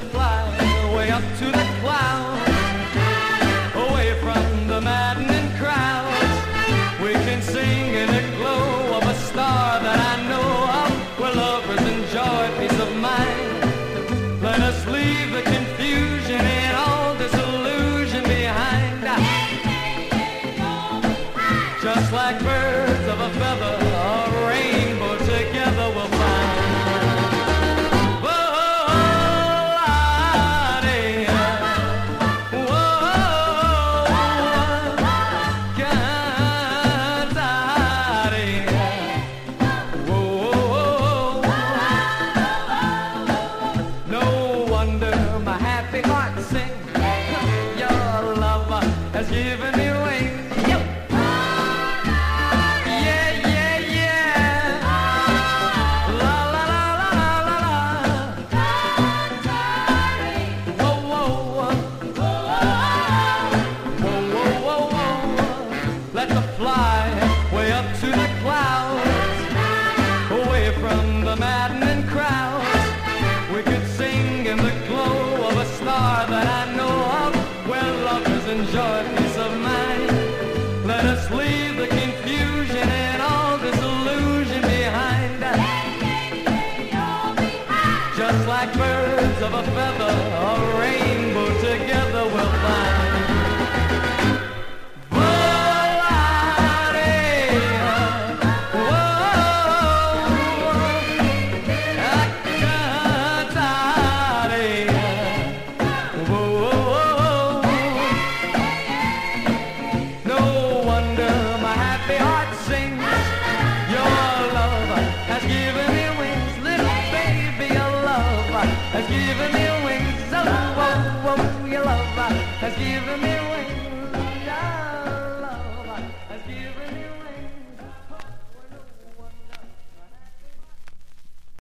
to fly way up to the clouds, away from the maddening crowds. We can sing in the glow of a star that I know of, where lovers enjoy peace of mind. Let us leave the confusion and all disillusion behind. Just like birds. me heart sing. Your love has given enjoy peace of mind. Let us leave the confusion and all disillusion behind. Just like birds of a feather, a rain. has given me wings. Your love has given me wings.